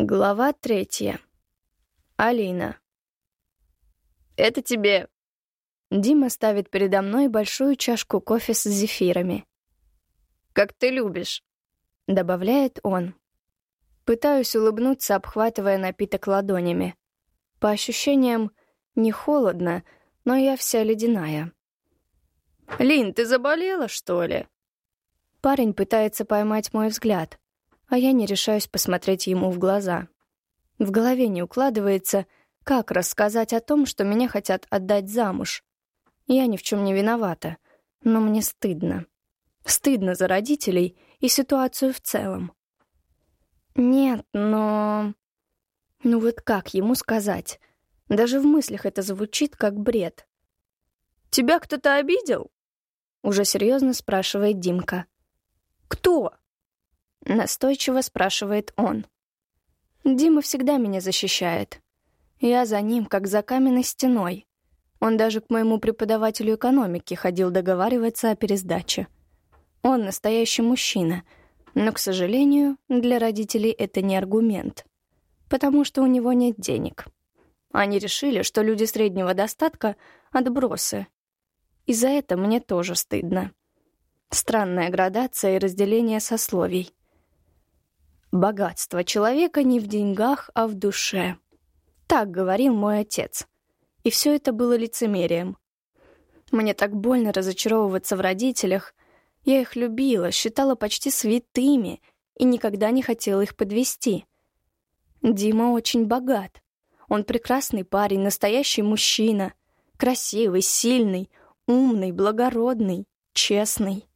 Глава третья. Алина. «Это тебе». Дима ставит передо мной большую чашку кофе с зефирами. «Как ты любишь», — добавляет он. Пытаюсь улыбнуться, обхватывая напиток ладонями. По ощущениям, не холодно, но я вся ледяная. «Лин, ты заболела, что ли?» Парень пытается поймать мой взгляд, а я не решаюсь посмотреть ему в глаза. В голове не укладывается, как рассказать о том, что меня хотят отдать замуж. Я ни в чем не виновата, но мне стыдно. Стыдно за родителей и ситуацию в целом. Нет, но... Ну вот как ему сказать? Даже в мыслях это звучит как бред. «Тебя кто-то обидел?» Уже серьезно спрашивает Димка. «Кто?» Настойчиво спрашивает он. Дима всегда меня защищает. Я за ним, как за каменной стеной. Он даже к моему преподавателю экономики ходил договариваться о пересдаче. Он настоящий мужчина, но, к сожалению, для родителей это не аргумент, потому что у него нет денег. Они решили, что люди среднего достатка — отбросы. И за это мне тоже стыдно. Странная градация и разделение сословий. Богатство человека не в деньгах, а в душе. Так говорил мой отец. И все это было лицемерием. Мне так больно разочаровываться в родителях. Я их любила, считала почти святыми и никогда не хотела их подвести. Дима очень богат. Он прекрасный парень, настоящий мужчина. Красивый, сильный, умный, благородный, честный.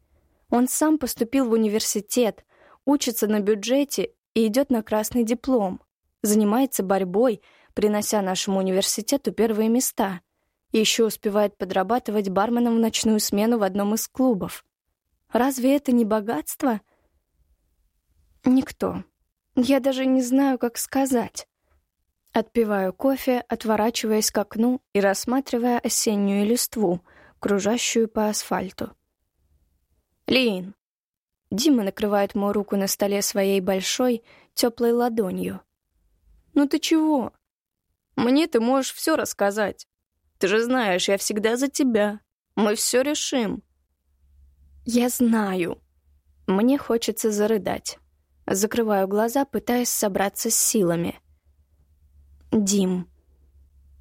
Он сам поступил в университет, учится на бюджете и идет на красный диплом, занимается борьбой, принося нашему университету первые места, и еще успевает подрабатывать барменом в ночную смену в одном из клубов. Разве это не богатство? Никто. Я даже не знаю, как сказать. Отпиваю кофе, отворачиваясь к окну и рассматривая осеннюю листву, кружащую по асфальту. «Лин!» Дима накрывает мою руку на столе своей большой, теплой ладонью. «Ну ты чего? Мне ты можешь все рассказать. Ты же знаешь, я всегда за тебя. Мы все решим». «Я знаю». Мне хочется зарыдать. Закрываю глаза, пытаясь собраться с силами. «Дим,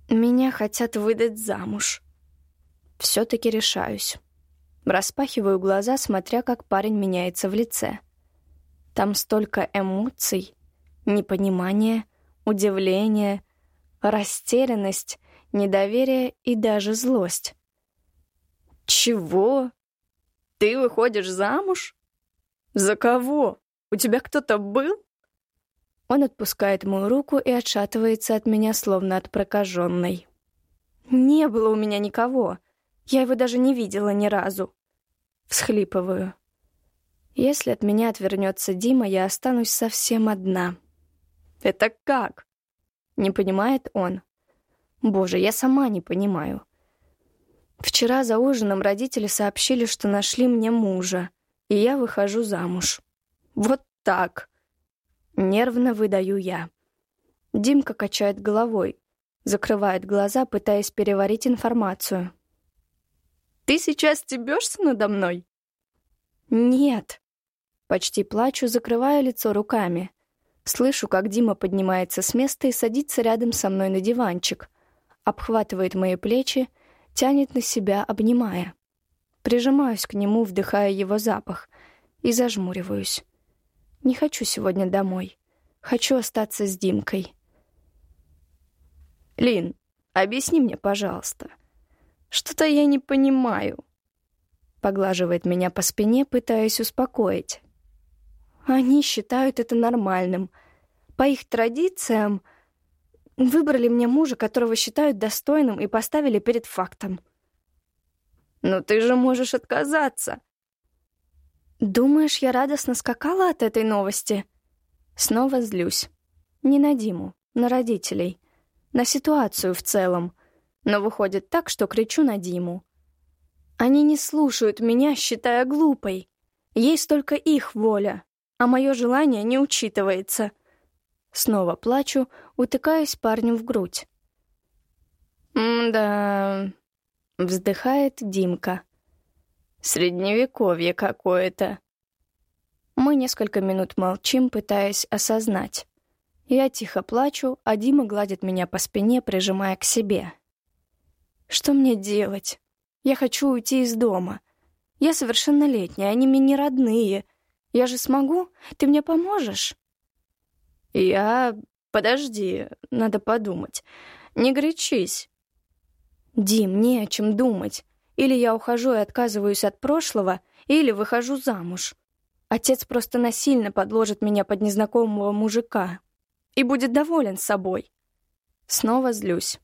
меня хотят выдать замуж». Все-таки решаюсь. Распахиваю глаза, смотря, как парень меняется в лице. Там столько эмоций, непонимание, удивление, растерянность, недоверие и даже злость. «Чего? Ты выходишь замуж? За кого? У тебя кто-то был?» Он отпускает мою руку и отшатывается от меня, словно от прокаженной. «Не было у меня никого. Я его даже не видела ни разу. Всхлипываю. Если от меня отвернется Дима, я останусь совсем одна. Это как? Не понимает он. Боже, я сама не понимаю. Вчера за ужином родители сообщили, что нашли мне мужа, и я выхожу замуж. Вот так. Нервно выдаю я. Димка качает головой, закрывает глаза, пытаясь переварить информацию. Ты сейчас стебешься надо мной?» «Нет». Почти плачу, закрывая лицо руками. Слышу, как Дима поднимается с места и садится рядом со мной на диванчик, обхватывает мои плечи, тянет на себя, обнимая. Прижимаюсь к нему, вдыхая его запах, и зажмуриваюсь. Не хочу сегодня домой. Хочу остаться с Димкой. «Лин, объясни мне, пожалуйста, что-то я не понимаю. Поглаживает меня по спине, пытаясь успокоить. Они считают это нормальным. По их традициям выбрали мне мужа, которого считают достойным, и поставили перед фактом. «Но ты же можешь отказаться!» «Думаешь, я радостно скакала от этой новости?» Снова злюсь. Не на Диму, на родителей. На ситуацию в целом но выходит так, что кричу на Диму. Они не слушают меня, считая глупой. Есть только их воля, а мое желание не учитывается. Снова плачу, утыкаясь парню в грудь. «Да...» — вздыхает Димка. «Средневековье какое-то». Мы несколько минут молчим, пытаясь осознать. Я тихо плачу, а Дима гладит меня по спине, прижимая к себе. Что мне делать? Я хочу уйти из дома. Я совершеннолетняя, они мне не родные. Я же смогу? Ты мне поможешь? Я... Подожди, надо подумать. Не горячись. Дим, не о чем думать. Или я ухожу и отказываюсь от прошлого, или выхожу замуж. Отец просто насильно подложит меня под незнакомого мужика и будет доволен собой. Снова злюсь.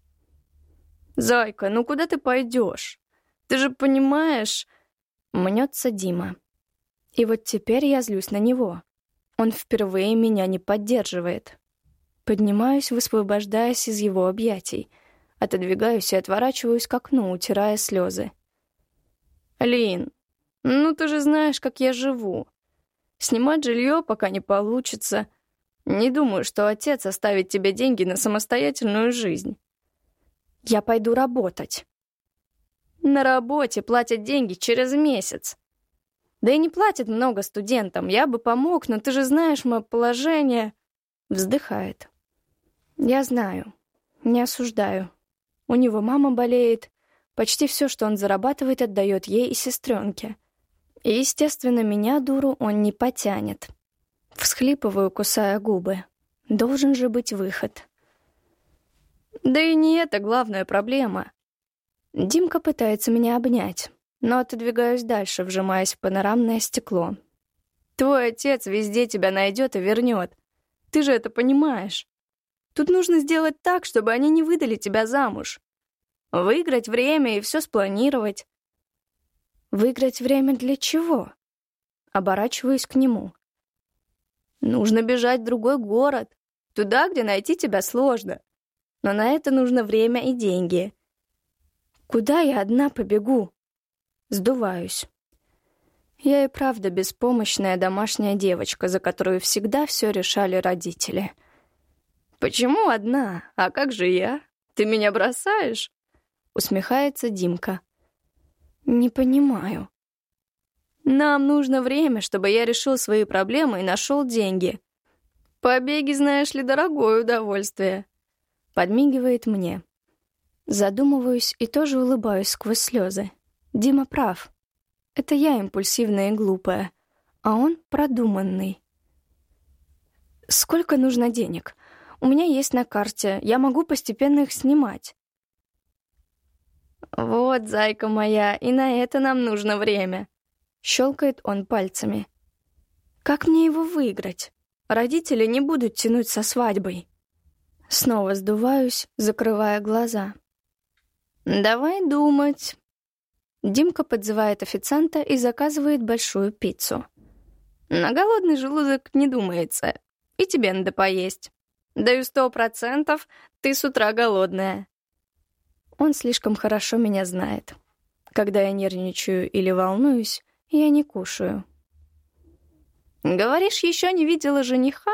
«Зайка, ну куда ты пойдешь? Ты же понимаешь...» Мнется Дима. И вот теперь я злюсь на него. Он впервые меня не поддерживает. Поднимаюсь, высвобождаясь из его объятий. Отодвигаюсь и отворачиваюсь к окну, утирая слезы. «Лин, ну ты же знаешь, как я живу. Снимать жилье пока не получится. Не думаю, что отец оставит тебе деньги на самостоятельную жизнь». «Я пойду работать». «На работе платят деньги через месяц. Да и не платят много студентам. Я бы помог, но ты же знаешь мое положение. Вздыхает. Я знаю. Не осуждаю. У него мама болеет. Почти все, что он зарабатывает, отдает ей и сестренке. И, естественно, меня, дуру, он не потянет. Всхлипываю, кусая губы. Должен же быть выход. Да и не это главная проблема. Димка пытается меня обнять но отодвигаюсь дальше, вжимаясь в панорамное стекло. «Твой отец везде тебя найдет и вернет. Ты же это понимаешь. Тут нужно сделать так, чтобы они не выдали тебя замуж. Выиграть время и все спланировать». «Выиграть время для чего?» Оборачиваюсь к нему. «Нужно бежать в другой город, туда, где найти тебя сложно. Но на это нужно время и деньги». «Куда я одна побегу?» Сдуваюсь. Я и правда беспомощная домашняя девочка, за которую всегда все решали родители. «Почему одна? А как же я? Ты меня бросаешь?» Усмехается Димка. «Не понимаю». «Нам нужно время, чтобы я решил свои проблемы и нашел деньги. Побеги, знаешь ли, дорогое удовольствие». Подмигивает мне. Задумываюсь и тоже улыбаюсь сквозь слезы. Дима прав. Это я импульсивная и глупая, а он продуманный. Сколько нужно денег? У меня есть на карте, я могу постепенно их снимать. Вот, зайка моя, и на это нам нужно время. Щелкает он пальцами. Как мне его выиграть? Родители не будут тянуть со свадьбой. Снова сдуваюсь, закрывая глаза. «Давай думать», Димка подзывает официанта и заказывает большую пиццу. «На голодный желудок не думается. И тебе надо поесть. Даю сто процентов, ты с утра голодная». Он слишком хорошо меня знает. Когда я нервничаю или волнуюсь, я не кушаю. «Говоришь, еще не видела жениха?»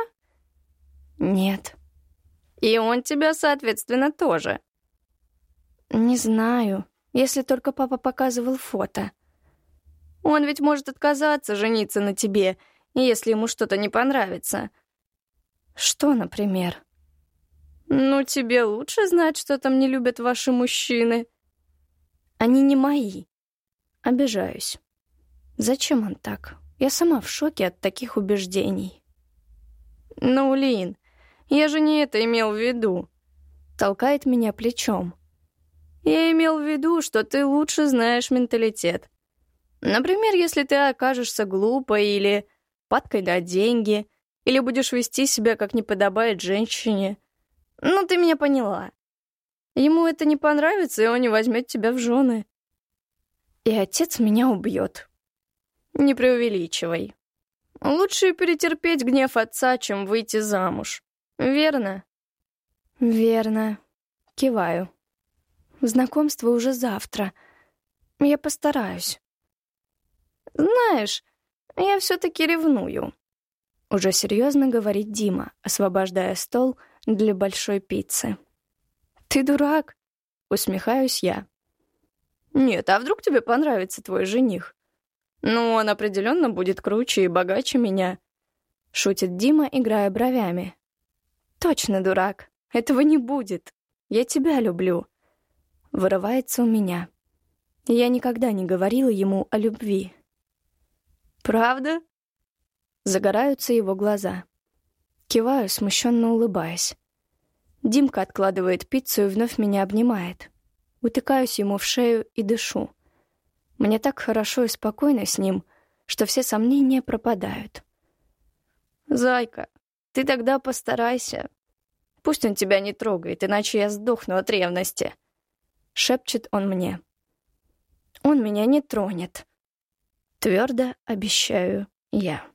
«Нет». «И он тебя, соответственно, тоже?» «Не знаю», если только папа показывал фото. Он ведь может отказаться жениться на тебе, если ему что-то не понравится. Что, например? Ну, тебе лучше знать, что там не любят ваши мужчины. Они не мои. Обижаюсь. Зачем он так? Я сама в шоке от таких убеждений. Ну, Лин, я же не это имел в виду. Толкает меня плечом. Я имел в виду, что ты лучше знаешь менталитет. Например, если ты окажешься глупой или падкой на деньги, или будешь вести себя, как не подобает женщине. Ну, ты меня поняла. Ему это не понравится, и он не возьмет тебя в жены. И отец меня убьет. Не преувеличивай. Лучше перетерпеть гнев отца, чем выйти замуж. Верно? Верно. Киваю. Знакомство уже завтра. Я постараюсь. Знаешь, я все-таки ревную. Уже серьезно говорит Дима, освобождая стол для большой пиццы. «Ты дурак?» — усмехаюсь я. «Нет, а вдруг тебе понравится твой жених? Ну, он определенно будет круче и богаче меня», — шутит Дима, играя бровями. «Точно дурак. Этого не будет. Я тебя люблю». Вырывается у меня. Я никогда не говорила ему о любви. «Правда?» Загораются его глаза. Киваю, смущенно улыбаясь. Димка откладывает пиццу и вновь меня обнимает. Утыкаюсь ему в шею и дышу. Мне так хорошо и спокойно с ним, что все сомнения пропадают. «Зайка, ты тогда постарайся. Пусть он тебя не трогает, иначе я сдохну от ревности», — шепчет он мне. «Он меня не тронет», — твердо обещаю я.